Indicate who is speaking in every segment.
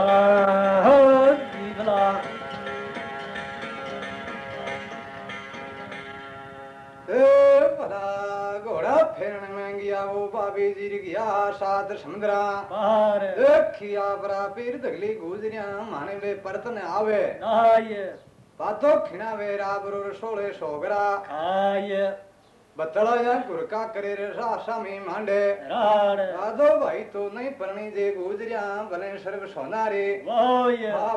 Speaker 1: ਹੋ ਜੀ
Speaker 2: ਭਲਾ ਏ ਭਲਾ ਘੋੜਾ ਫੇਰਨ ਮੈਂ ਗਿਆ ਉਹ ਬਾਬੇ ਜੀ ਗਿਆ ਸਾਧ
Speaker 1: ਸੰਗਰਾ
Speaker 2: ਬਾਹਰ ਦੇਖਿਆ ਬਰਾ ਪੀਰ ਦਗਲੀ ਗੂਜਰੀਆਂ ਮਾਨੇ ਵੇ ਪਰਤਨ
Speaker 1: ਆਵੇ
Speaker 2: ਨਾਏ ਪਾਤੋ ਖਿਣਾ ਵੇ ਰਾਬਰੂ ਰਸੋਲੇ
Speaker 1: ਸੋਗਰਾ
Speaker 2: ਖਾਏ या गुरका करे रे मांडे। आदो भाई तो नहीं परणी गुजरिया भले सर्व सोनारे।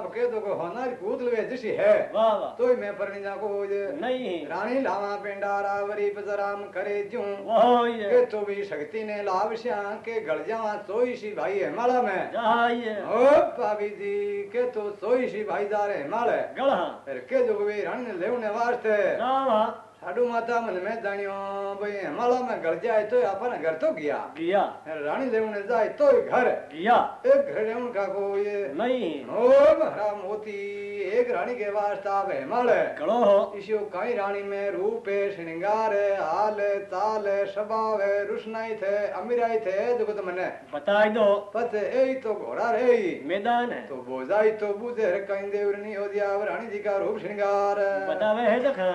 Speaker 2: के तो को होनारी कूद लवे जैसी है। तो मैं परणी जा को
Speaker 1: नहीं।
Speaker 2: रानी लावा पिंडारा वरी बजराम करे जूं के तो भी शक्ति ने लाभ श्या के गल जावा सोई सी भाई है माला में। ओ भाभी जी के तो सोई सी भाई जा रहे माल। है। फिर के जो वे रानी ने लेवने वास्ते। साडू माता मन में जानियो भाई माला में गल जाए तो अपन घर तो गया।
Speaker 1: गया।
Speaker 2: फिर रानी लेवने जाए तो घर।
Speaker 1: गया।
Speaker 2: एक घर लेवन का को ये
Speaker 1: नहीं।
Speaker 2: ओ महारा मोती एक रानी के वास्ते आवे माल। है
Speaker 1: हो
Speaker 2: इसी कई रानी में रूप है श्रृंगार है हाल है ताल है स्वभाव है रुशनाई थे अमीराई थे जुगत मने।
Speaker 1: बताई दो।
Speaker 2: पत ए तो घोड़ा रे
Speaker 1: मैदान है।
Speaker 2: तो बोजाई तो बुझे रे कहीं देवर हो दिया रानी जी का रूप श्रृंगार।
Speaker 1: बतावे है देखा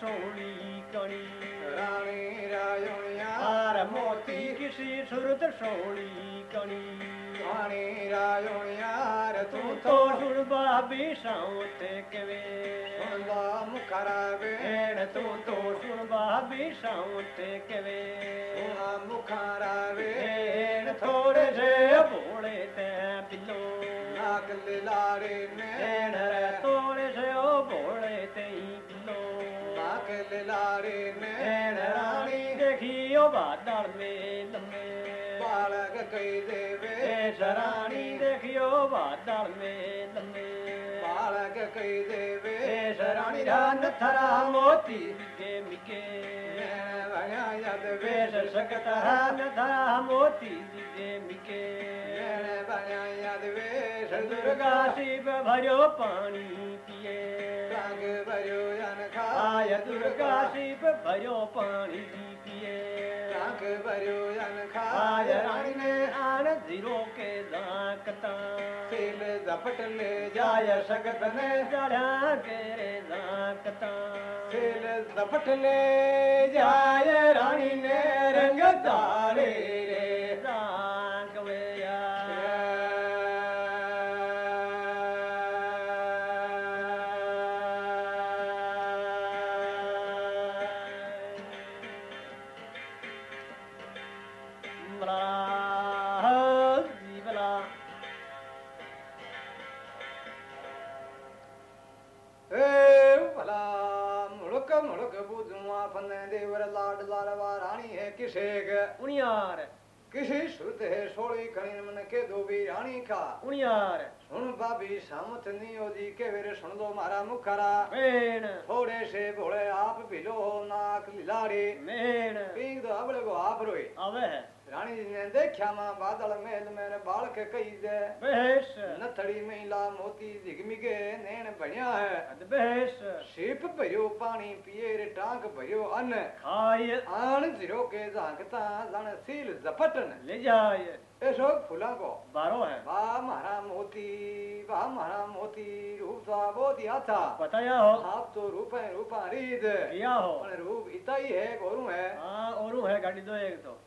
Speaker 1: সোলি কণি। রানী রাজনিয়া
Speaker 2: আর মতি
Speaker 1: কিসি সুরত সোলি কণি। রানী রাজনিয়া
Speaker 2: আর তু তো
Speaker 1: সুরবা
Speaker 2: বিষাউতে
Speaker 1: কেবে।
Speaker 2: সুরবা
Speaker 1: মুখারাবে হেণ তু
Speaker 2: তো সুরবা
Speaker 1: বিষাউতে কেবে। সুরবা মুখারাবে হেণ থোড়ে
Speaker 2: যে ভোলে
Speaker 1: তে বিলো নাগল লারে নেণ রে
Speaker 2: তোড়ে लारे
Speaker 1: रानी देखियो बादल में लम्बे
Speaker 2: बालक कई देवे
Speaker 1: ए शरानी देखियो बादल में लम्बे
Speaker 2: बालक कई देवे
Speaker 1: धरा मोती मेण भयादि नथा मोती
Speaker 2: जे मेण भयादि देश
Speaker 1: दुर्गा
Speaker 2: सिप भरियो पाणी पीअ
Speaker 1: भरियो दुर्गा सिफ़ भरियो पाणी दी
Speaker 2: पे पट ले
Speaker 1: जाय सगत ना केतां
Speaker 2: सेल धप ले जय रानी ने रंग दारे
Speaker 1: उनियार।
Speaker 2: किसी श्रुत है सोली कणी मन के दो भी रानी का।
Speaker 1: उनियार।
Speaker 2: सुन बाबी सामत नहीं जी के वेरे सुन दो मारा मुखरा।
Speaker 1: मेण।
Speaker 2: थोड़े से भोले आप भिलो नाक लिलाड़ी
Speaker 1: मेण।
Speaker 2: पींग दो अबले को आप रोई
Speaker 1: अवे
Speaker 2: बादल महल मेरे बाल के कई दे
Speaker 1: बेश
Speaker 2: नथड़ी महिला मोती झिगमिगे नैन बढ़िया है
Speaker 1: बेश
Speaker 2: शिप भरियो पानी पिए रे टांक भरियो अन्न
Speaker 1: खाय
Speaker 2: आन जिरो के झांकता जन सील झपटन
Speaker 1: ले जाय
Speaker 2: ऐसो फूला को
Speaker 1: बारो है
Speaker 2: वाह महारा मोती वाह महारा मोती रूप तो बहुत ही अच्छा
Speaker 1: बताया हो
Speaker 2: आप तो रूप है रूपा रीत
Speaker 1: किया हो
Speaker 2: रूप इतना ही है गोरू है
Speaker 1: हाँ और है गाड़ी दो एक तो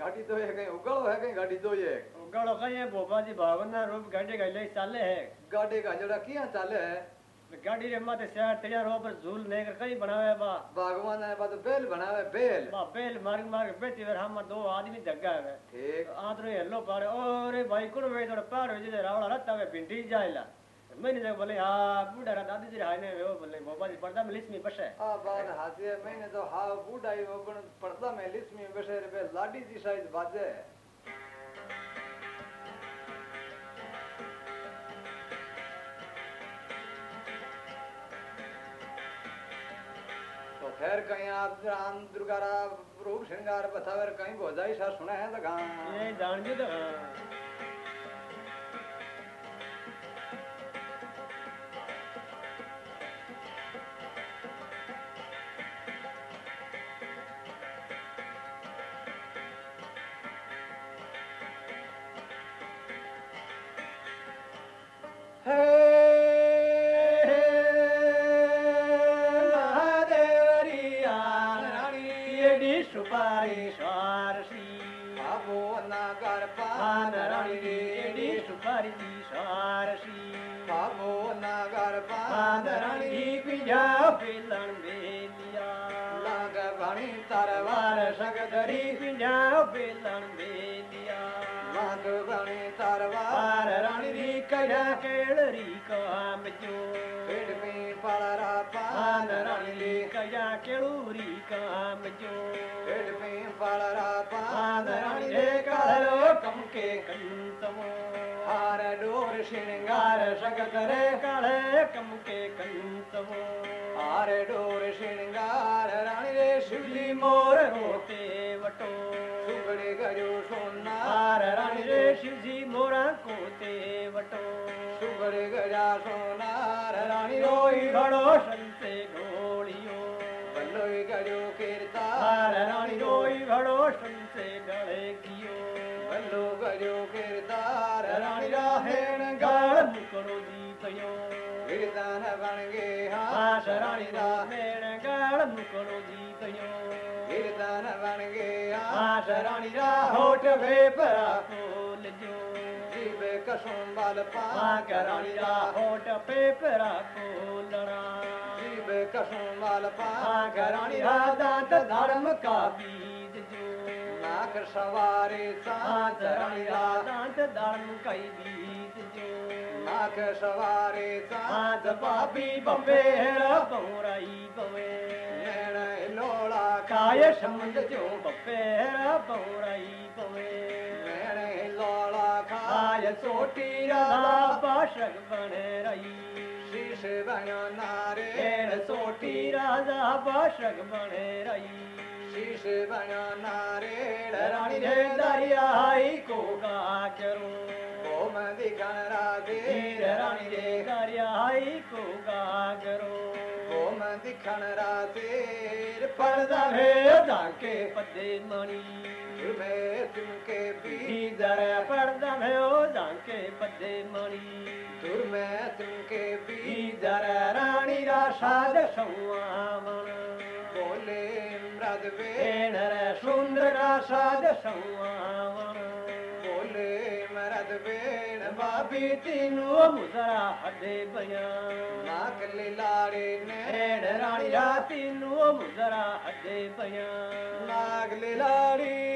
Speaker 2: गाड़ी तो है कहीं उगड़ो है कहीं गाड़ी दो ये
Speaker 1: उगड़ो कहीं बोबा जी भावना रूप गाड़ी गाड़ी चाले है
Speaker 2: गाड़ी का जड़ा किया चाले है
Speaker 1: गाड़ी रे माथे सार तैयार हो पर झूल नेकर कई बनावे बा
Speaker 2: भगवान ने बद बेल बनावे बेल
Speaker 1: बा बेल मार मार के बेटी वर हम दो आदमी जग्गा है
Speaker 2: ठीक
Speaker 1: आदरो हेलो पारे ओरे भाई कुण वे थोड़ा पार हो जे रावला रत्ता वे भिंडी जायला मैंने जब बोले हाँ बूढ़ा रा दादी जी हाय ने वो बोले बाबा जी पर्दा में लिस्मी बसे।
Speaker 2: आ बात हाथी है मैंने तो हा बूढ़ाई वो पण पर्दा में लिस में बसे रे बे लाडी जी शायद बाजे। तो फिर कहीं आप राम दुर्गा रा रूप श्रृंगार बतावर कहीं भोजाई सा सुना है तो गाँव
Speaker 1: ये जान जी तो सुपारेश्वर श्री अबो नगर पादरणीडी सुपारीश्वर श्री अबो नगर पादरणी पिजा पिलण बेलिया लग भणी तरवार सग धरी पिजा पिलण बेलिया लग भणी तरवार रणरी कया केळरी काम
Speaker 2: जो पिड़
Speaker 1: में
Speaker 2: पड़ा
Speaker 1: पादरणी कया केळूरी काम जो
Speaker 2: పళరాపాదరణిదే కళలోకం కేకయుతము హారడోర శృంగార సగతరే
Speaker 1: కళకం
Speaker 2: కేకయుతము
Speaker 1: హారడోర శృంగార
Speaker 2: రాణిరే శివలి మోర
Speaker 1: మోతే వటో. సుగడి గజో సోనార రాణిరే శివజీ
Speaker 2: మోర కోతే వటో. సుగడి
Speaker 1: గజా
Speaker 2: సోనార
Speaker 1: రాణి రోయి భడో సంత
Speaker 2: ભલોઈ ગયો કીર્તા
Speaker 1: હાર રાણી રોઈ ઘડો સંતે ગળે ગયો
Speaker 2: ભલો ગયો કીર્તાર રાણી
Speaker 1: રાણી
Speaker 2: રાહેણ
Speaker 1: રાહેણ
Speaker 2: ગાળ
Speaker 1: ગાળ મુકડો દીપયો
Speaker 2: કીર્તન વણગે
Speaker 1: હાશ રાણી રાહેણ ગાળ મુકડો દીપયો
Speaker 2: કીર્તન વણગે
Speaker 1: હાશ રાણી રા હોઠ વેપરા ખોલજો
Speaker 2: જીવ કસુમ બાલ
Speaker 1: પાંક રાણી રા હોઠ પેપરા ખોલણા वारे
Speaker 2: साथी
Speaker 1: राजा धर्म जोवारे साथ भाभी
Speaker 2: बपे पोराई
Speaker 1: पवे भेण लोला खाए समुझ जो।
Speaker 2: बपराई पवे
Speaker 1: भेण लोड़ा खाए सोटी राशक भरई
Speaker 2: શીશ બન્યો નારે
Speaker 1: એણ સોટી રાધા પાશક બને રહી
Speaker 2: શીશ બન્યો નારે
Speaker 1: રાણી રે દરિયાઈ કોગા કરો
Speaker 2: ઓમ દિગણ રાધે
Speaker 1: હીર રાણી રે દરિયાઈ કોગા કરો
Speaker 2: खणण रा
Speaker 1: तेर पर्दा भयो जा के
Speaker 2: पदे मणी दुर्मे
Speaker 1: तमके बी दर पर्दा भयो जा
Speaker 2: के पदेमी ਵੀ
Speaker 1: तुमके ਰਾਣੀ राणी ਸਾਜ साध
Speaker 2: ਬੋਲੇ ਮਰਦ ਵੇਣ मधर सुंदर ਦਾ
Speaker 1: ਸਾਜ
Speaker 2: आम ਬੋਲੇ ਮਰਦ वे ਬਾਬੇ ਤੈਨੂੰ ਮੁਜ਼ਰਾ ਹੱਡੇ
Speaker 1: ਪਿਆ
Speaker 2: ਨਾ ਕੱਲੇ ਲਾੜੇ ਨੈਣ ਰਾਣੀ ਰਾਤੀ
Speaker 1: ਨੂੰ
Speaker 2: ਮੁਜ਼ਰਾ ਹੱਡੇ ਪਿਆ ਨਾਗਲੇ ਲਾੜੀ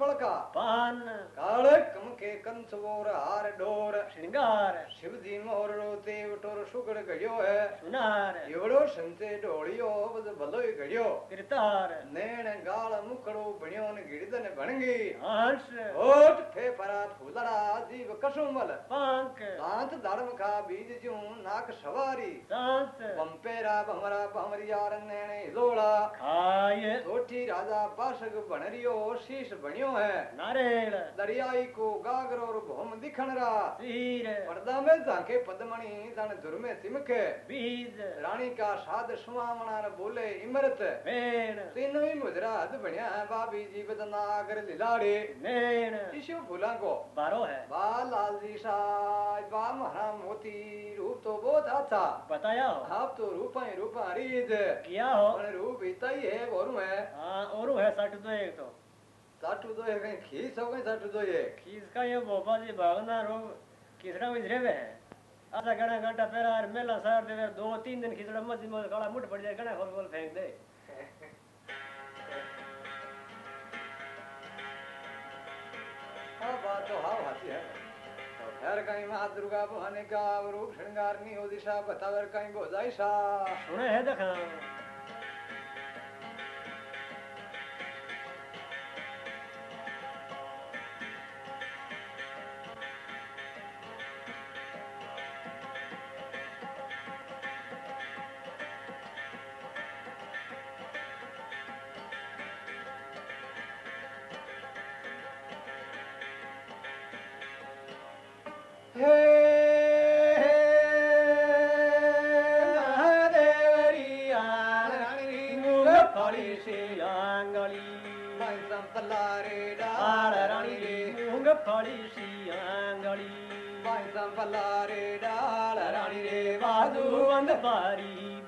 Speaker 2: पिपळ का पान। काळ कंस वोर हार डोर।
Speaker 1: श्रृंगार।
Speaker 2: शिव जी मोर रोते उठोर सुगड़ गयो है।
Speaker 1: सुनार।
Speaker 2: योड़ो संते डोलियो बज भलो गयो
Speaker 1: कृतार
Speaker 2: नैन गाल मुखड़ो बणियो ने गिरदन बनगी
Speaker 1: हंस
Speaker 2: होठ फे परा फूलड़ा जीव कसुमल
Speaker 1: पांक
Speaker 2: दांत धर्म का बीज जू नाक सवारी।
Speaker 1: सांस
Speaker 2: बंपेरा बमरा बमरिया नैण हिलोड़ा
Speaker 1: खाए।
Speaker 2: सोठी राजा बासग बनरियो शीश बणियो है।
Speaker 1: नारेल।
Speaker 2: दरियाई को गा गागर और भोम दिखण रा
Speaker 1: तीर
Speaker 2: पर्दा में झांके पद्मणि तन धुर में तिमके
Speaker 1: बीज
Speaker 2: रानी का साध सुमावना न बोले इमरत
Speaker 1: वेण
Speaker 2: तीनों ही मुद्रा हद बढ़िया है बाबी जी बदनागर लिलाड़े
Speaker 1: नेण
Speaker 2: शिशु फूला को
Speaker 1: बारो है
Speaker 2: बा लाल जी साज बा महाराम मोती रूप तो बहुत अच्छा
Speaker 1: बताया हो
Speaker 2: आप तो रूपा ही रूपा
Speaker 1: किया हो
Speaker 2: रूप इतना ही है और है
Speaker 1: हाँ और है सट दो एक तो
Speaker 2: तो है कहीं खीस हो गई साटू तो ये
Speaker 1: खीस का ये भोपा जी भागना रो किसरा में है? आधा घना घंटा पहला और मेला सार दे दो तीन दिन खिचड़ा मत में काला मुठ पड़ जाए घना खोल खोल फेंक दे।
Speaker 2: हाँ बात तो हाँ हाथी है। और फिर कहीं माँ दुर्गा भवानी का रूप श्रृंगारनी हो दिशा बतावर कहीं बोधाई सा।
Speaker 1: सुने है देखा।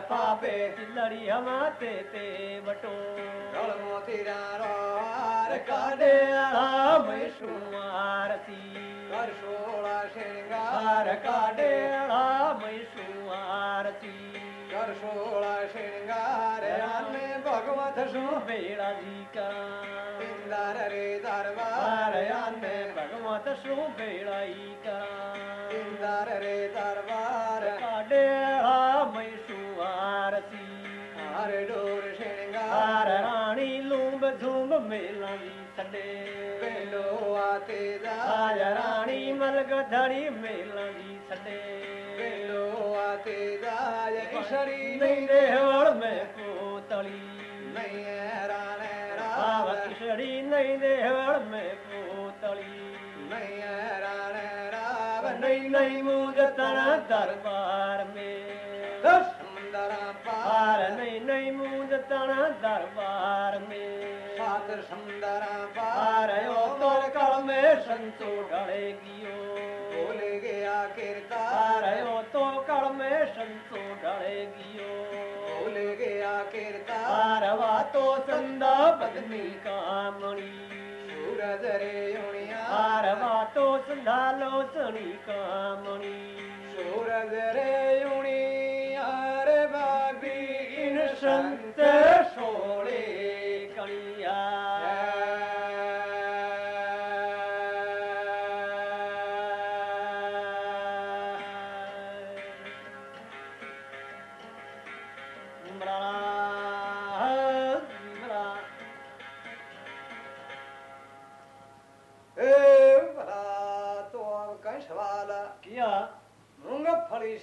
Speaker 1: पापे
Speaker 2: तड़ी हमा
Speaker 1: ते
Speaker 2: बटो।
Speaker 1: तिरारे मैसूर आरती हर शा
Speaker 2: श्रंगार का डे वारा
Speaker 1: मैसूर आरती और सोला
Speaker 2: श्रृंगार में
Speaker 1: भगवत
Speaker 2: सो
Speaker 1: जी का इंदार रे दरबार
Speaker 2: में भगवत सो
Speaker 1: बेड़ा ई का इंदार रे दरबार
Speaker 2: काडे
Speaker 1: हा
Speaker 2: सुवार
Speaker 1: सुहारती हार डोर श्रृंगार रानी लूंब
Speaker 2: झूंब मेला जी
Speaker 1: सडे बेलो आते दा रानी मलग धड़ी
Speaker 2: मेला जी सडे
Speaker 1: नई रेवर में में दरबार में पार
Speaker 2: दरबार में पार
Speaker 1: में संतो संतो डरेगियो भूल
Speaker 2: गया किरता हारवा
Speaker 1: तो संदा बदनी कामणी सूरज
Speaker 2: रे उणिया हारवा तो संदा
Speaker 1: लोसणी कामणी सूरज रे
Speaker 2: उणी हर बाबी इन संत
Speaker 1: सोड़े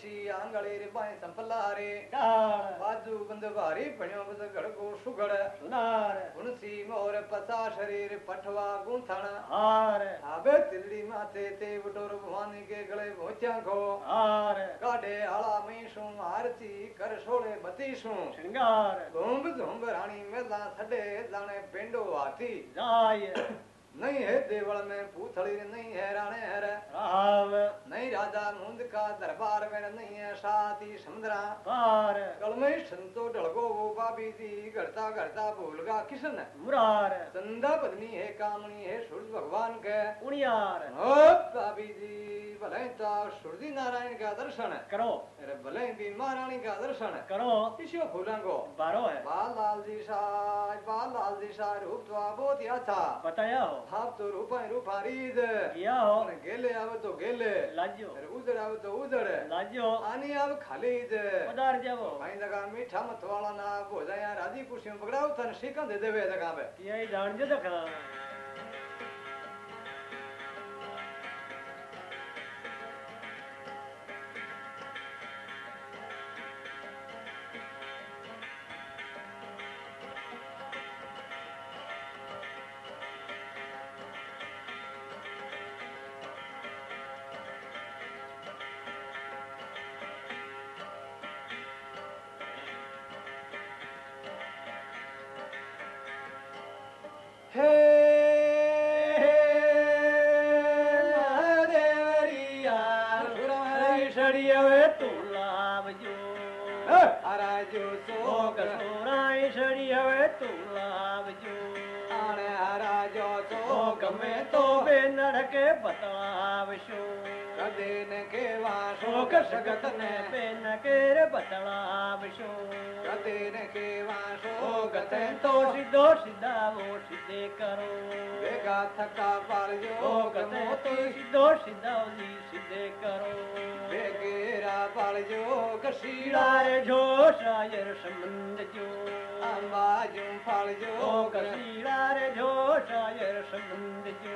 Speaker 2: देशी आंगले रे बाएँ संपलारे बाजू बंद
Speaker 1: भारी
Speaker 2: फणियों बंद गड़ को सुगड़। सुनार उनसी
Speaker 1: मोर
Speaker 2: पसा शरीर पठवा गुंथण। हार। आबे
Speaker 1: तिल्ली
Speaker 2: माथे ते बटोर भवानी के गले भोचा को हार। काडे
Speaker 1: आला
Speaker 2: में सु आरती कर सोड़े बती सु
Speaker 1: श्रृंगार।
Speaker 2: धूम धूम रानी मेला सडे जाने पेंडो आती
Speaker 1: जाय।
Speaker 2: नहीं है देवल में पूथड़ी नहीं है राणे हर।
Speaker 1: राम।
Speaker 2: नहीं राजा मुंद का दरबार में नहीं है साथी समुद्रा कल में संतो ढलगो रूपा बीती करता करता भूलगा किसन?
Speaker 1: मुरार।
Speaker 2: संधा पत्नी है कामनी है सूर्य भगवान के।
Speaker 1: उनियार।
Speaker 2: उड़ियार भाभी जी भले ता सूर्य नारायण का दर्शन
Speaker 1: करो।
Speaker 2: अरे भले भी महारानी का दर्शन
Speaker 1: करो।
Speaker 2: किसी को
Speaker 1: बारो है।
Speaker 2: बाल लाल जी सार बाल लाल जी सार रूप तो बहुत या अच्छा।
Speaker 1: था बताया हो।
Speaker 2: आप तो रूप है रूप हरीद
Speaker 1: किया हो।
Speaker 2: गेले आवे तो गेले।
Speaker 1: लाजो
Speaker 2: अरे उधर आवे तो उधर।
Speaker 1: लाजो
Speaker 2: आनी आवे खाली ईद।
Speaker 1: पदार जाओ
Speaker 2: भाई लगा मीठा मत वाला ना
Speaker 1: ખોજાયા રાજી
Speaker 2: ખુશીમાં બગડાવું તને
Speaker 1: શીખન દે દેવે કામે એ જાણજો દેખા
Speaker 2: कहिड़ा पियो अंबा जो पालजो कसीलारे जो
Speaker 1: समुंड जो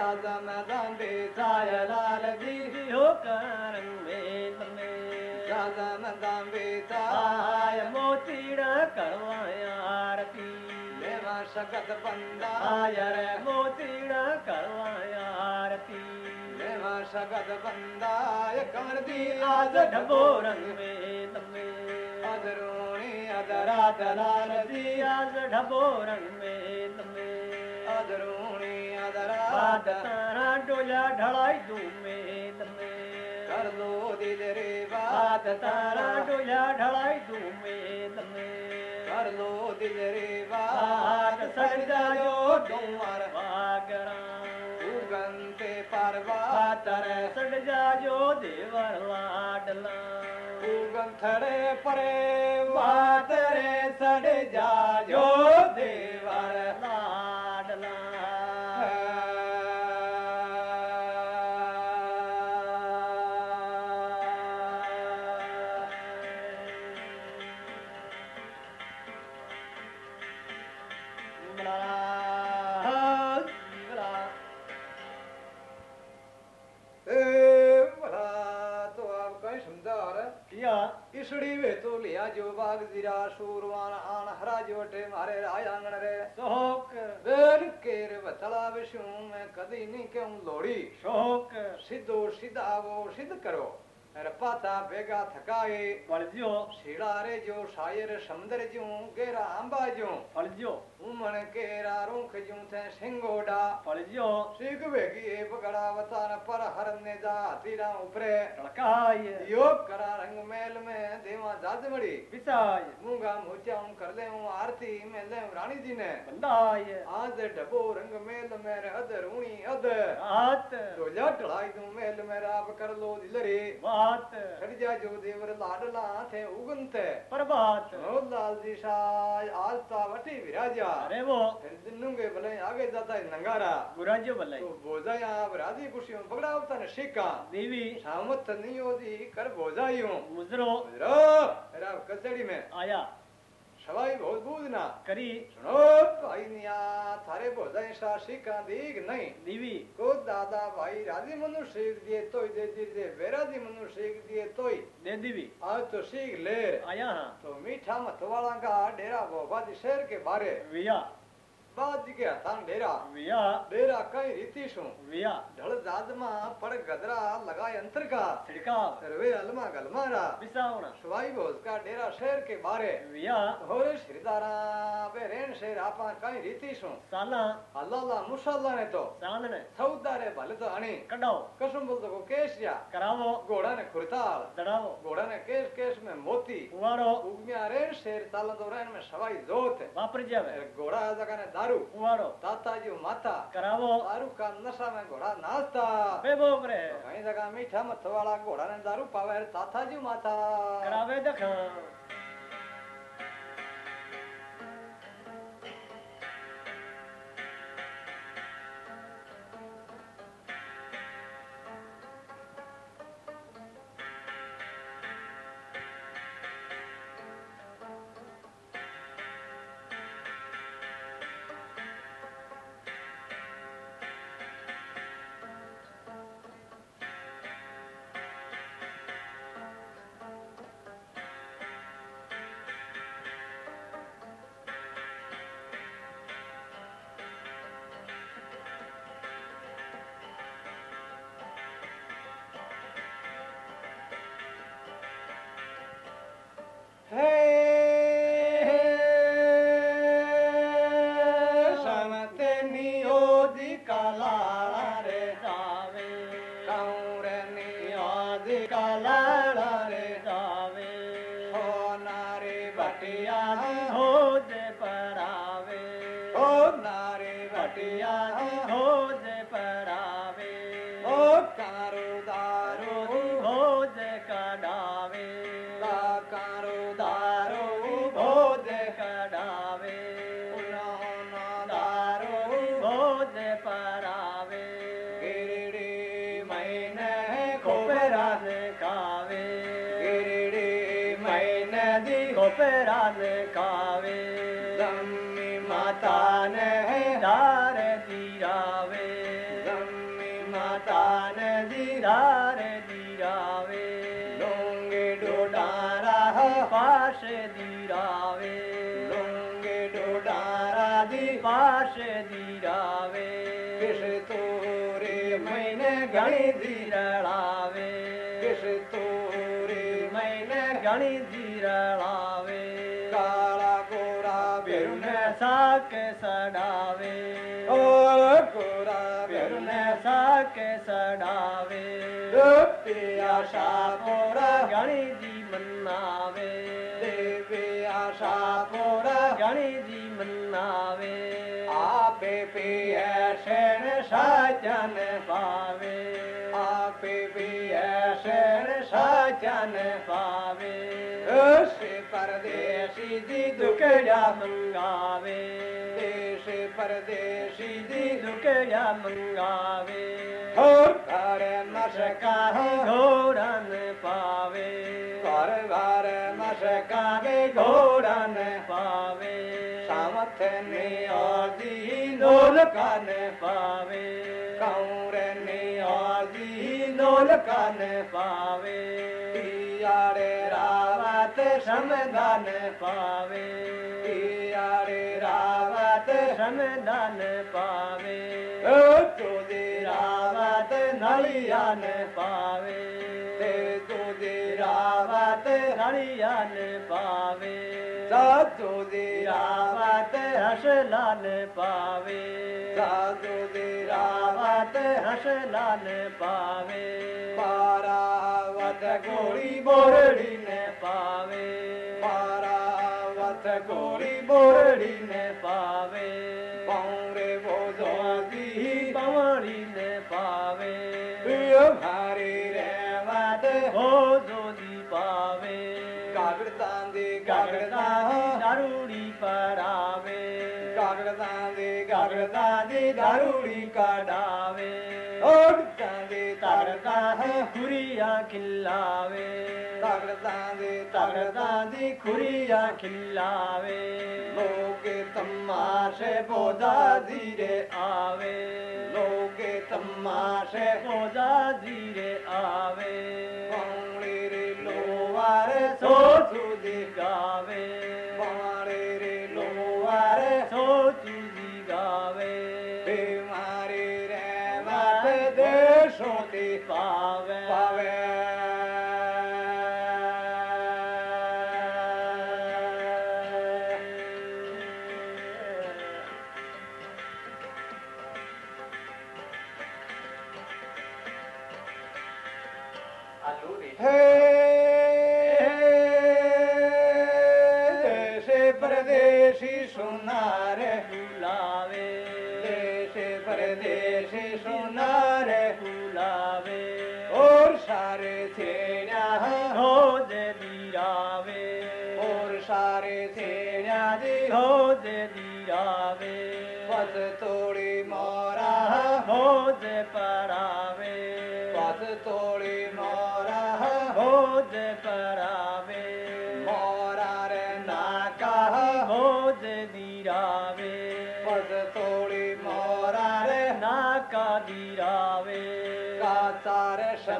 Speaker 1: रा मिस लाल जी क रंग
Speaker 2: त रा मदे
Speaker 1: चाया मोतीड़ करवायारती मेवा
Speaker 2: शगत पंदा रोतीड़ करवायारती मेवा शगत
Speaker 1: पंदा किलो रंग में।
Speaker 2: तमे
Speaker 1: अध
Speaker 2: अदरा
Speaker 1: दलाल जी आज़ो रंग में।
Speaker 2: तमे अदरूी
Speaker 1: तारा डोला ढलाई दू में।
Speaker 2: कर लो दिल रे बात
Speaker 1: तारा डोला ढलाई दू में। लम्बे
Speaker 2: कर लो दिल रे बात
Speaker 1: सड़ जायो
Speaker 2: डोमर
Speaker 1: वागरा।
Speaker 2: उगंते परवा।
Speaker 1: पातर सड़ जायो देवर लाडला।
Speaker 2: उगंथड़े परे। मातरे सड़ जाजो देवर
Speaker 1: लाडला।
Speaker 2: बाग जीरा सूरवान आन हरा जोटे मारे राय आंगण रे
Speaker 1: शोक।
Speaker 2: बेर केर बतला विष्णु मैं कदी नहीं क्यों लोड़ी
Speaker 1: शोक।
Speaker 2: सिद्धो सिद्धा वो सिद्ध करो रपाता बेगा थकाए।
Speaker 1: फलजो
Speaker 2: शिड़ारे जो शायर समुद्र जूं गेरा अंबा जूं
Speaker 1: फलजो
Speaker 2: उमण केरा रूख जूं थे सिंगोडा।
Speaker 1: फलजो
Speaker 2: सीख वेगी ए बगड़ा वतान पर हरने जा तीरा ऊपरे
Speaker 1: तड़काय
Speaker 2: योग करा रंग मेल में देवा जाजमड़ी
Speaker 1: पिसाय
Speaker 2: मूँगा मुचाऊं कर ले हूँ आरती में ले रानी जी ने।
Speaker 1: बंदाय
Speaker 2: आज डबो रंग मेल में अद रूणी अद
Speaker 1: रात।
Speaker 2: तो लट लाई दूँ मेल में राब कर लो दिलरे।
Speaker 1: बात
Speaker 2: खड़जा जो देवर लाडला थे उगंत
Speaker 1: प्रभात।
Speaker 2: लाल जी साय आज तावटी विराजा
Speaker 1: अरे वो।
Speaker 2: फिर के भले आगे जाता है नंगारा।
Speaker 1: गुराजो भले।
Speaker 2: तो बोझा यहाँ राज़ी में पकड़ा होता ने शिका
Speaker 1: देवी।
Speaker 2: सामत नहीं होती कर बोझाइयों
Speaker 1: मुजरो।
Speaker 2: मुजरो मेरा कचड़ी में।
Speaker 1: आया। સવાઈ
Speaker 2: બહુ બુધના કરી. સુનો ભાઈન્યા થારે બોધાઈ સાસી કાંદીક
Speaker 1: નહીં.
Speaker 2: દીવી. કો દાદા ભાઈ રાજી મનુ શીખ દે તોય દે દી દે વેરાજી મનુ શીખ દે
Speaker 1: તોય. દે
Speaker 2: દીવી. આ તો શીખ
Speaker 1: લે. આયા
Speaker 2: તો મીઠા મથવાળા કા ડેરા બોભાજી શેર કે બારે.
Speaker 1: વિયા.
Speaker 2: બાજી હતા ડેરા
Speaker 1: વિયા
Speaker 2: ડેરા કઈ રીતિ શું
Speaker 1: વિયા
Speaker 2: ઢળ જાજમાં પડ ગદરા લગાય અંતર કા
Speaker 1: છિડકા
Speaker 2: રવે અલમા ગલમારા
Speaker 1: બિસાવણા
Speaker 2: સવાઈ ભોજ કા ડેરા શહેર કે બારે
Speaker 1: વિયા
Speaker 2: હોરે શ્રીદારા બે રેણ શેર આપા કઈ રીતિ શું
Speaker 1: સાલા
Speaker 2: અલ્લાલા મુસાલા ને તો
Speaker 1: સાંદને
Speaker 2: થૌદારે ભલે તો અણી
Speaker 1: કડાવ
Speaker 2: કસુમ બોલ તો કેશિયા
Speaker 1: કરાવો
Speaker 2: ઘોડા ને ખુરતાળ
Speaker 1: દડાવો
Speaker 2: ઘોડા ને કેશ કેશ મે મોતી
Speaker 1: ઉવાડો
Speaker 2: ઉગમ્યા રેણ શેર તાલા દોરાન મે સવાઈ જોત
Speaker 1: વાપર જાવે
Speaker 2: ઘોડા જગા ને baru
Speaker 1: waru
Speaker 2: tata ji
Speaker 1: mata
Speaker 2: karavo दारू का नशा में घोड़ा नाचता
Speaker 1: बे बोकरे
Speaker 2: कहीं जगह मीठा
Speaker 1: मत वाला घोड़ा
Speaker 2: ने
Speaker 1: दारू
Speaker 2: पावे
Speaker 1: ताता जी माता करावे
Speaker 2: दखा
Speaker 1: સાકે સડાવે.
Speaker 2: ઓ
Speaker 1: કોરા
Speaker 2: વેરને
Speaker 1: સાકે સડાવે.
Speaker 2: દેવી આશા
Speaker 1: કોરા. ગણીજી મનાવે
Speaker 2: દેવી આશા
Speaker 1: કોરા. ગણીજી મનાવે
Speaker 2: आपे पिय
Speaker 1: शेर सजन पावे
Speaker 2: आपे पिय
Speaker 1: शेर सजन पावे उस
Speaker 2: परदेसी जी दुख
Speaker 1: जा मंगावे
Speaker 2: देश परदेसी जी
Speaker 1: दुख जा
Speaker 2: मंगावे हो घर
Speaker 1: मशका घोरन पावे घर
Speaker 2: घर
Speaker 1: मशका
Speaker 2: घोरन
Speaker 1: पावे
Speaker 2: नी
Speaker 1: आी
Speaker 2: न
Speaker 1: कान पावे
Speaker 2: कौर नी
Speaker 1: आौलकान पावे
Speaker 2: पीआ रात
Speaker 1: समदान पावे
Speaker 2: पे
Speaker 1: रात सान पावे
Speaker 2: के
Speaker 1: रात
Speaker 2: नाली
Speaker 1: आन पवे
Speaker 2: ਰਾਵਤ
Speaker 1: ਹਰੀਆਂ ਨੇ ਪਾਵੇ
Speaker 2: ਸਾਧੂ ਦੀ ਰਾਵਤ
Speaker 1: ਹਸ਼ ਲਾਲ ਪਾਵੇ
Speaker 2: ਸਾਧੂ
Speaker 1: ਦੀ
Speaker 2: ਰਾਵਤ
Speaker 1: ਹਸ਼
Speaker 2: ਲਾਲ
Speaker 1: ਪਾਵੇ ਪਾਰਾਵਤ
Speaker 2: ਗੋਰੀ ਬੋਰੜੀ
Speaker 1: ਨੇ
Speaker 2: ਪਾਵੇ
Speaker 1: ਪਾਰਾਵਤ ਗੋਰੀ
Speaker 2: ਬੋਰੜੀ ਨੇ ਪਾਵੇ
Speaker 1: ਪੌਰੇ ਬੋਧੋ ਦੀ
Speaker 2: ਪਵਣੀ ਨੇ
Speaker 1: ਪਾਵੇ
Speaker 2: प्रिय
Speaker 1: भारी रे वाद
Speaker 2: हो
Speaker 1: दो
Speaker 2: गागरदा
Speaker 1: दारूड़ी पड़ावे
Speaker 2: गागरदा
Speaker 1: दे
Speaker 2: गागरदा
Speaker 1: दे दारूड़ी
Speaker 2: का
Speaker 1: और
Speaker 2: दे
Speaker 1: खुरिया खिलावे।
Speaker 2: तारदा
Speaker 1: दे
Speaker 2: तारदा
Speaker 1: खुरिया खिलावे।
Speaker 2: लोग
Speaker 1: तमाशे
Speaker 2: बोदा
Speaker 1: धीरे आवे।
Speaker 2: लोग तमाशे
Speaker 1: बोदा धीरे आवे।
Speaker 2: loare so
Speaker 1: tu di gave
Speaker 2: mare re loare
Speaker 1: so tu di
Speaker 2: gave be mare
Speaker 1: re ma te
Speaker 2: de so ti pave
Speaker 1: pave Hey!
Speaker 2: সোনার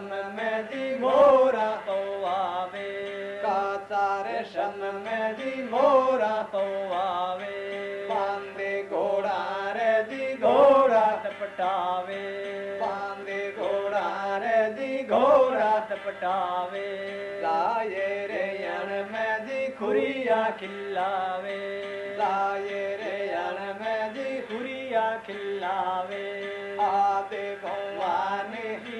Speaker 2: शम में दी मोरा
Speaker 1: पवावे
Speaker 2: कातार शम में दी मोरा
Speaker 1: पवावे
Speaker 2: पांदे घोड़ा रे दी घोड़ा
Speaker 1: टपटावे।
Speaker 2: पांदे घोड़ा रे दी घोड़ा
Speaker 1: टपटावे।
Speaker 2: लाये रे यण में दी
Speaker 1: खुरिया खिलावे।
Speaker 2: लाये रे यण में दी
Speaker 1: खुरिया खिलावे।
Speaker 2: आदे भगवानी
Speaker 1: हीरो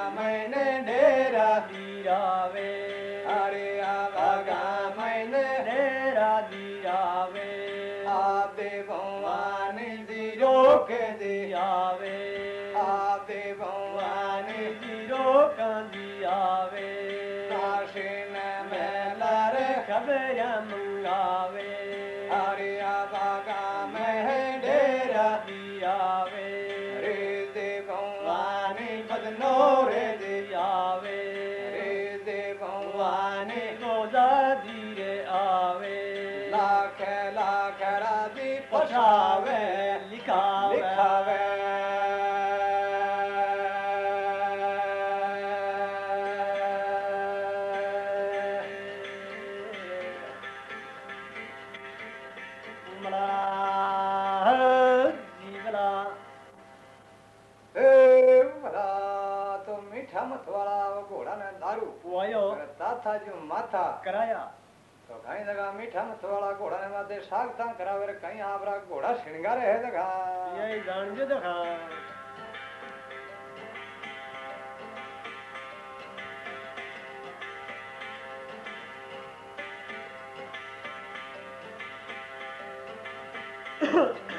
Speaker 2: આવે
Speaker 1: આવે
Speaker 2: ભગવાન જીરો
Speaker 1: કાંધી આવે નાશે
Speaker 2: ને મેલા રે
Speaker 1: ખબર મંગાવે
Speaker 2: હરે આવા ગામ હે
Speaker 1: ડેરા
Speaker 2: દી આવે રે દે ભગવાન બદનો
Speaker 1: રે
Speaker 2: દે આવે રે
Speaker 1: દે ભગવાન ગોદા ધીરે
Speaker 2: આવે લાખ લાખ
Speaker 1: રાધી
Speaker 2: પછાવે
Speaker 1: लिखावे
Speaker 2: लिखावे मथ वारा वघोड़ा न दारू। पोयो ताथा जो माथा।
Speaker 1: कराया।
Speaker 2: कहीं लगा मीठा मत वाला घोड़ा ने माते साग तांग करावे रे कहीं आवरा घोड़ा श्रृंगार है लगा
Speaker 1: ये जान जे देखा गोरा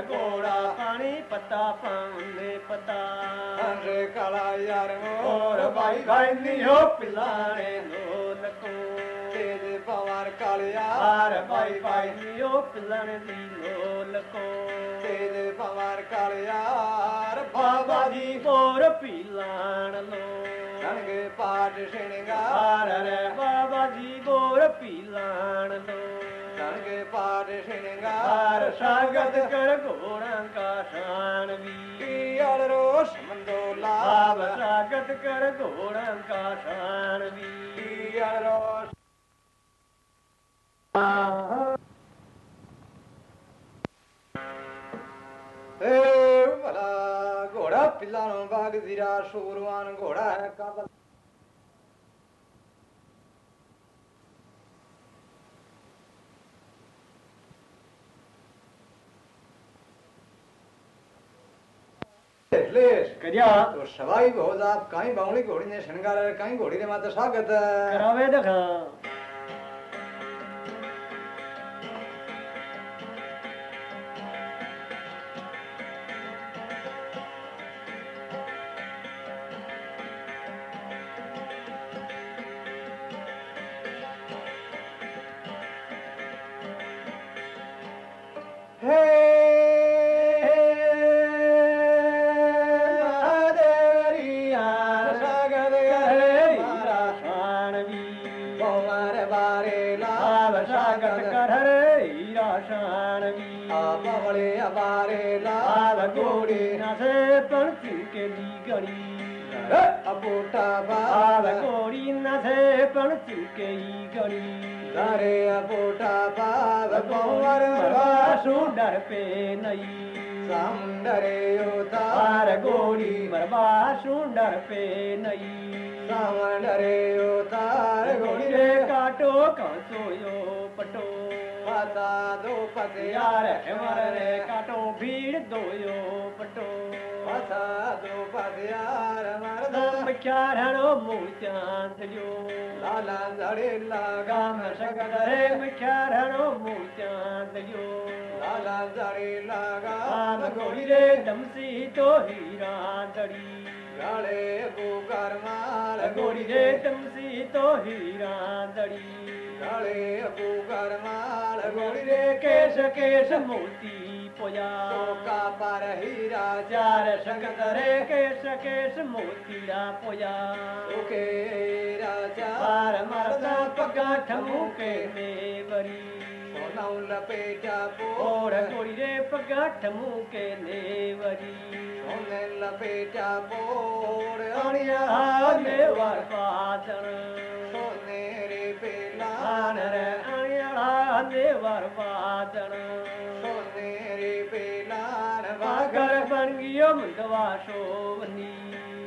Speaker 2: घोड़ा
Speaker 1: पता पे
Speaker 2: पतार काला
Speaker 1: यारोर भाई भाई नो पिलाणे लोलको
Speaker 2: ते पवार काल
Speaker 1: यार भाई भाई पिलण जी लोलको तेर
Speaker 2: भवार काल यार
Speaker 1: बाबा जी गोर पिलाणो
Speaker 2: संग पाठ शंगार
Speaker 1: रा जी गोर
Speaker 2: पीलाणो पाठ
Speaker 1: आर
Speaker 2: श्रृंगार।
Speaker 1: स्वागत कर घोड़ा का भी
Speaker 2: रोष मंदोला
Speaker 1: आप स्वागत कर घोड़ा का भी
Speaker 2: रोष। ए भला घोड़ा पिलानो बाग जीरा सूरवान घोड़ा है काबल। लेस
Speaker 1: કર્યા
Speaker 2: તો સવાઈ બહુ આપ કાંઈ બાવળી ઘોડીને શણગાર કાંઈ ઘોડીને માત્ર સ્વાગત
Speaker 1: કરાવે દખા साम रे उ
Speaker 2: मरबा सुर पे
Speaker 1: न सामे घोड़ी रे काटो कटो
Speaker 2: माधोयार रे काटो
Speaker 1: बियो पटो मरदाो मूर्तांद लाला झड़े लागा
Speaker 2: मशगदरे मशलो
Speaker 1: मूर्त थियो लाला झड़े लागा गान
Speaker 2: रे दमसी
Speaker 1: तो
Speaker 2: हीरानड़ी
Speaker 1: गड़े करमाल करम रे दमसी तो
Speaker 2: हीरानड़ी गड़े करमाल
Speaker 1: करम रे केश केश
Speaker 2: मोती पोया। का
Speaker 1: पार हीरा चार शंकरे केश केश
Speaker 2: मोतिया पोया। ओके
Speaker 1: राजा। राार मा पगाठ मुेवरी।
Speaker 2: सोन लपेटा पोर
Speaker 1: रे पगा पठ मुवरी सोन लपेटा
Speaker 2: पोर अणिये वार
Speaker 1: पाद सोने रे पार अणियल देवर
Speaker 2: पादर कर बनियो मुंडवा शोभनी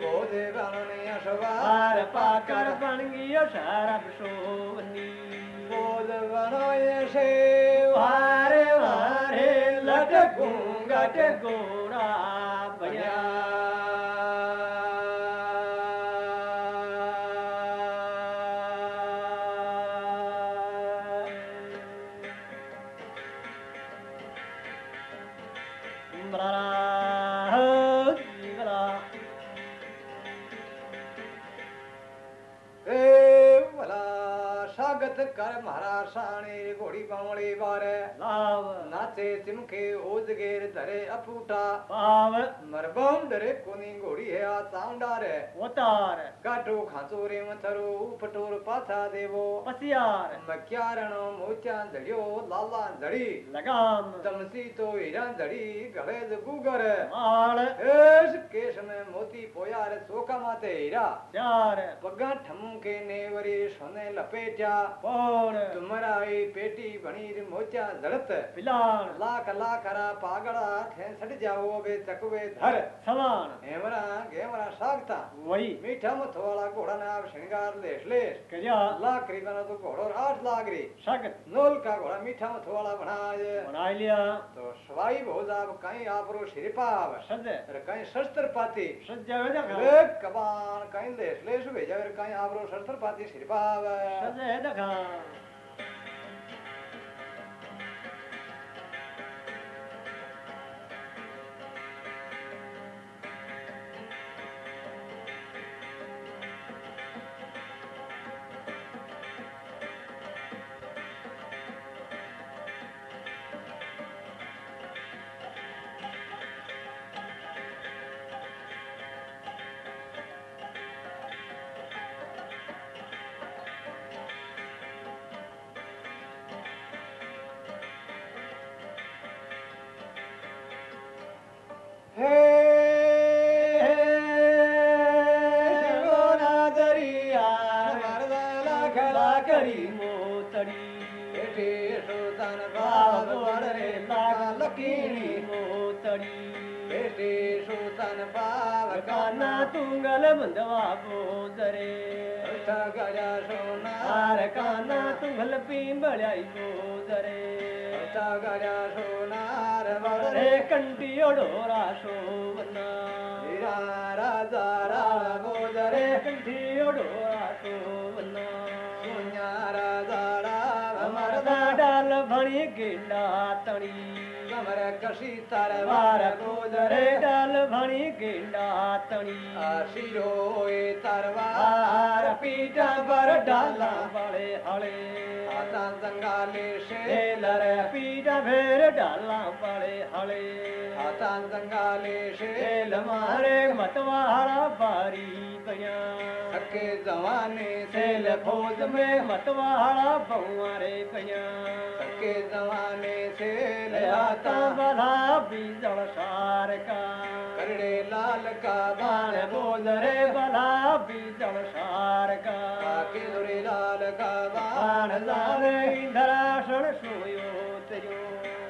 Speaker 2: बोले बनया शवा हार
Speaker 1: पाकर
Speaker 2: बनियो शरब शोभनी बोल बनोये
Speaker 1: शेव
Speaker 2: हारे हारे लट गोरा बजा var से तिनखे
Speaker 1: ओजगेर
Speaker 2: धरे अफूटा पाव। मरबाम डरे कोनी घोड़ी
Speaker 1: है
Speaker 2: आ सांडार है वतार। काटो
Speaker 1: खांचो
Speaker 2: रे मथरो उपटोर पाथा देवो। पसियार। मक्यारण
Speaker 1: मोचा
Speaker 2: जड़ियो लाला जड़ी लगाम। तमसी तो हीरा जड़ी
Speaker 1: गड़ेज
Speaker 2: गुगर। माल एस केश में मोती
Speaker 1: पोयार
Speaker 2: सोका माते हीरा। चार पग्गा ठमू
Speaker 1: के
Speaker 2: नेवरी सोने लपेटा पौड़ तुम्हारा पेटी बनीर मोचा
Speaker 1: जड़त
Speaker 2: पिलान समान ला
Speaker 1: कला
Speaker 2: करा पागड़ा खेन सट जाओ बे
Speaker 1: चकवे
Speaker 2: धर समान हेमरा गेमरा सागता वही
Speaker 1: मीठा
Speaker 2: मथ वाला घोड़ा नाव श्रृंगार
Speaker 1: लेश लेश
Speaker 2: कजा ला करीबना तो घोड़ो हाथ
Speaker 1: लाग
Speaker 2: रे सागत नोल का
Speaker 1: घोड़ा मीठा
Speaker 2: मथ वाला बनाज बना लिया तो स्वाई भोज कहीं आप रो
Speaker 1: सिर सज
Speaker 2: अरे कहीं शस्त्र पाती सज जावे
Speaker 1: जा
Speaker 2: कबान कहीं
Speaker 1: लेश
Speaker 2: लेश
Speaker 1: भेजा
Speaker 2: कहीं
Speaker 1: आप
Speaker 2: रो
Speaker 1: शस्त्र
Speaker 2: पाती
Speaker 1: सिर
Speaker 2: पाव सज है
Speaker 1: देखा તુંગલ બંધવા બોદરે
Speaker 2: ગળ્યા સોના
Speaker 1: કાના તુંગલ પીંબળ્યા બોદરે
Speaker 2: ગળ્યા સોનાર कंठी
Speaker 1: डो
Speaker 2: राशो
Speaker 1: नारा दारा गोरे कंटीओ
Speaker 2: डो रा मरदा डाल
Speaker 1: भरी गिलाती कशी तर वारो रे
Speaker 2: डारा पड़े हले
Speaker 1: आसां पीठा भेर डाला बड़े हले
Speaker 2: आसां जंगाले
Speaker 1: शे मटवारा बारी
Speaker 2: कया अके ज़माने
Speaker 1: सेल भोज में मटवारा भुआरे पया
Speaker 2: अके ज़माने सेल
Speaker 1: भला बि जल सार का
Speaker 2: रे लाल का बाल
Speaker 1: बोल रे भला बीचल सार का
Speaker 2: केरे लाल का बार
Speaker 1: लाल इंदरा सुन सोयो
Speaker 2: तो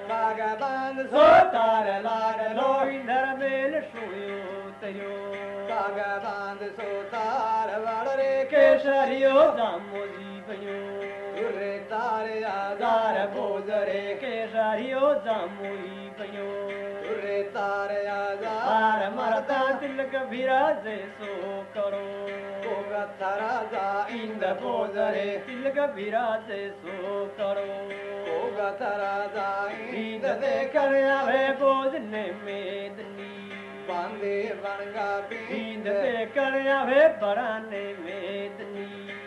Speaker 2: बागबान
Speaker 1: सो तार लाल लो इंदर मेल सोयो
Speaker 2: तो बागबान सो तार वण रे खेस
Speaker 1: हयो जामो बोजरे सारियो जामु
Speaker 2: पियो तार मरदा
Speaker 1: तिल गभीरा जे सो करोगा
Speaker 2: त राजा
Speaker 1: ईंद पोजरे सिल
Speaker 2: गभीरातोग राजा ईंदे
Speaker 1: करया वे भोजन में
Speaker 2: आवे बराने मेदनी।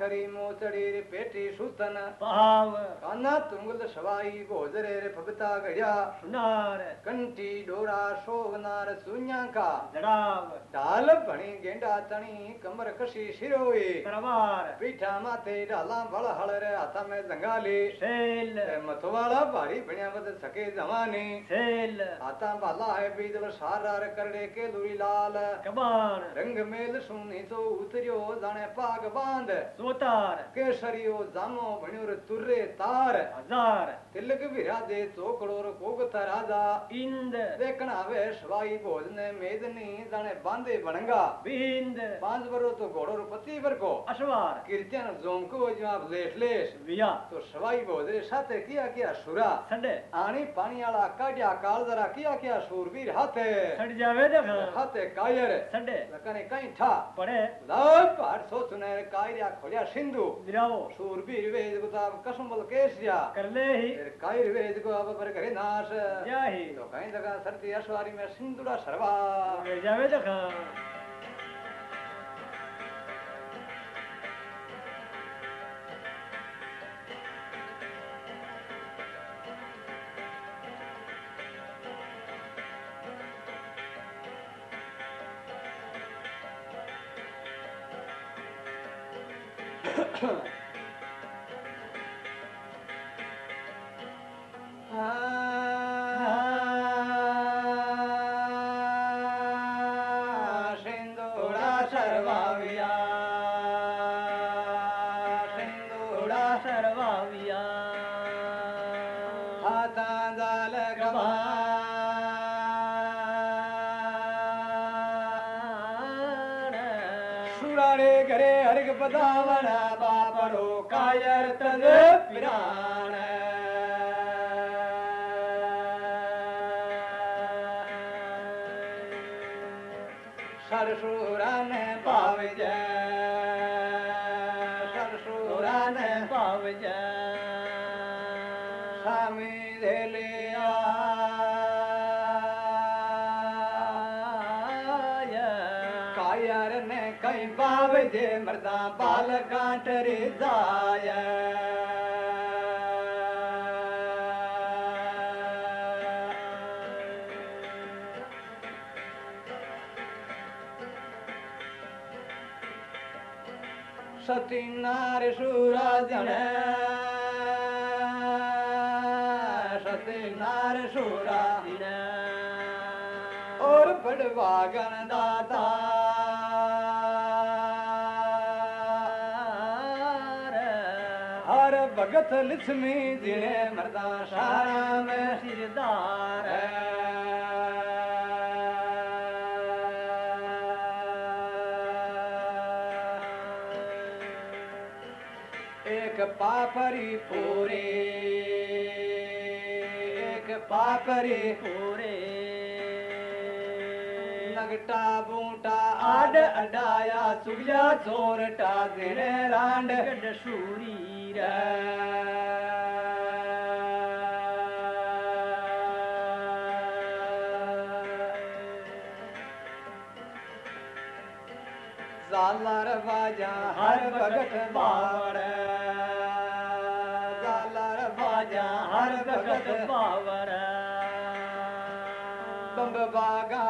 Speaker 2: लाखरी मोचड़ी रे पेटी सुतन
Speaker 1: पाव
Speaker 2: काना तुंगल सवाई भोजरे रे फबता गया
Speaker 1: सुनार
Speaker 2: कंटी डोरा सोवनार सुन्या का
Speaker 1: जड़ाव
Speaker 2: ढाल भणी गेंडा तणी कमर कशी शिरोए
Speaker 1: तरवार
Speaker 2: पीठा माथे ढाला भल हल रे हाथा में जंगाले
Speaker 1: सेल
Speaker 2: मथवाला भारी भणिया बद सके जवानी
Speaker 1: सेल
Speaker 2: हाथा भाला है बीजल सारार करड़े के लुरी लाल
Speaker 1: कबान
Speaker 2: रंग मेल सुनी तो उतरियो जाने पाग बाँध
Speaker 1: सोतार
Speaker 2: केसरियो जामो भण्यो रे तुर्रे तार
Speaker 1: हज़ार
Speaker 2: तिलक विराजे चोकड़ो रे कोगत राजा
Speaker 1: इंद
Speaker 2: देखना वे सवाई भोजने मेदनी जाने बांधे बनगा
Speaker 1: बिंद
Speaker 2: पाँच बरो तो घोड़ो पति बर को
Speaker 1: अश्वार
Speaker 2: कीर्तन जोमको जवाब लेट लेस
Speaker 1: विया
Speaker 2: तो सवाई भोजरे साथे किया किया सुरा
Speaker 1: सडे
Speaker 2: आनी पानी आला काटिया कालदरा किया किया सूरवीर हाथे
Speaker 1: सड़ जावे देखा
Speaker 2: हाथे कायर
Speaker 1: सडे
Speaker 2: लकने कहीं ठा
Speaker 1: पड़े
Speaker 2: लाल पहाड़ सो सुने कायरिया खोलिया सिंधु
Speaker 1: दिरावो
Speaker 2: सूरवीर वेद कसमल केसिया
Speaker 1: कर ले ही
Speaker 2: फिर कायर वेद को अब पर करे नाश
Speaker 1: जाही
Speaker 2: तो कहीं जगह सरती अश्वारी में सिंधुड़ा सरवा
Speaker 1: ले जावे देखा जा
Speaker 2: स्वामी धेले कायर ने कई बाब जे मर्दा बाल कांट रे जाय सती नार सूरजन सती बड़वागन दाता हर भगत लिस्मी जिणे मरदा शाम
Speaker 1: सिरदार।
Speaker 2: एक पापरी पूरे। एक पापरी
Speaker 1: पूरे।
Speaker 2: ਲਗਟਾ ਬੂਟਾ ਆਡ ਅਡਾਇਆ ਸੁਗਿਆ ਸੋਰਟਾ ਦਿਨੇ ਰਾਂਡ ਡਸ਼ੂਰੀ ਰਾ ઝાલર બાજા હર ભગત બાવળ. ઝાલર બાજા
Speaker 1: હર ભગત
Speaker 2: બાવળ. બંબ બાગા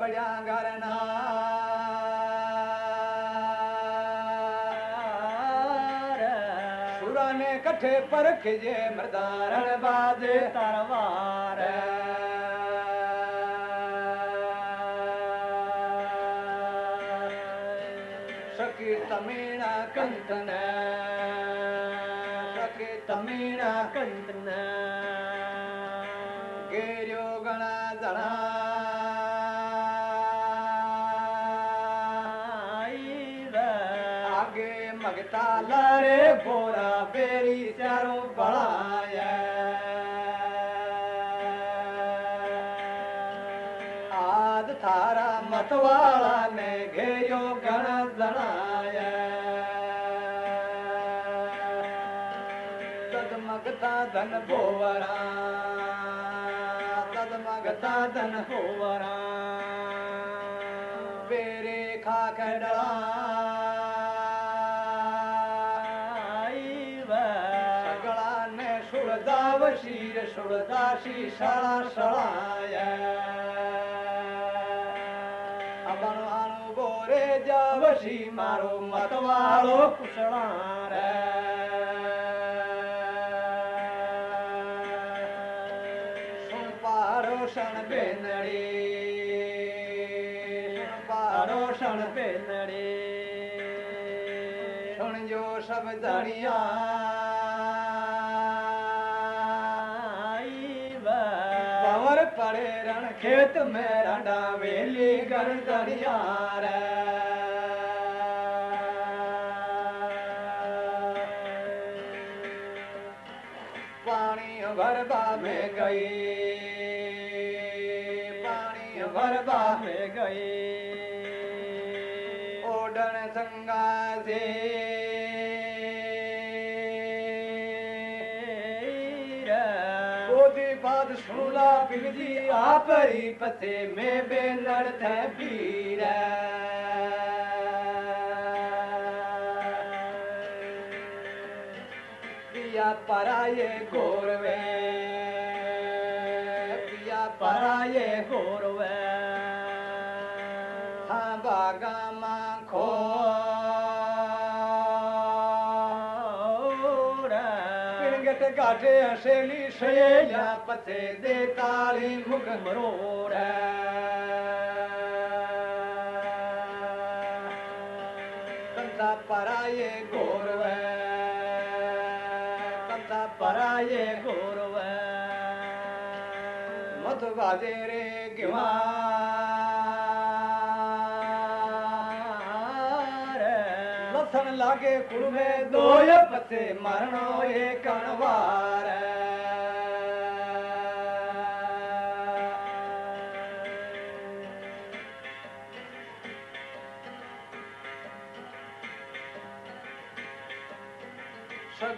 Speaker 2: पढ़ियांगर पुराणे कठे परखिजे मददारण बाजे हरवार धन गोवरामे रेखा डी
Speaker 1: वला
Speaker 2: न सुरदा वीर सुर दासी सारा सला
Speaker 1: गो
Speaker 2: रे जी मारो मतवालो தனியாய் தவறு படேரான கேத்து மேராண்டா வேலி கரு தனியார पानी बरबा में गई आपरी पते में बेलड़ थे पिया पराये गोरवे, पिया पराये
Speaker 1: गौरव।
Speaker 2: हाँ बागा पिणगट गाठे हसेली शैल्या पते दे ताली मुख
Speaker 1: मरोड़
Speaker 2: कंता पराये गोरव कंता पराये
Speaker 1: गौरव
Speaker 2: मत लागे कुड़वे दो पते मरणो एक कणवार સગો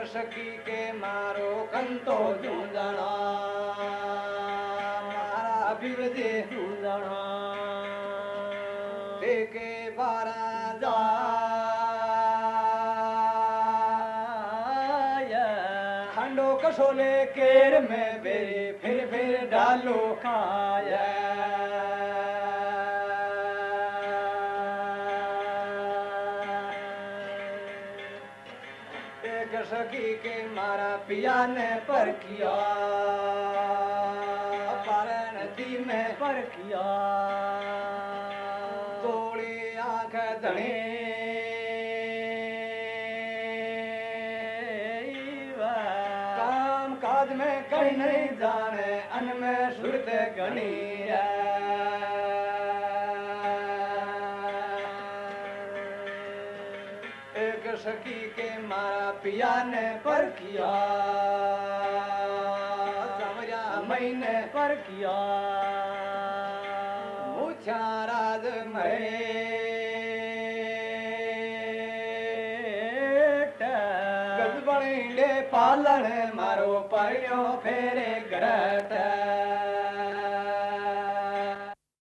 Speaker 2: एक सखी के मारो कंतो झूंझणा मारा बिवजे
Speaker 1: झूंझणा
Speaker 2: के बारा जा खंडो कसोले केर में बेरी फिर फिर डालो खाया एक मारा पिया ने पर किया। पार नदी में
Speaker 1: पर किया।
Speaker 2: तोड़ी आँख धने। काम काज में कहीं नहीं जाने अन में सुरत घनी के मारा पिया ने पर किया। समझा मैंने
Speaker 1: पर किया।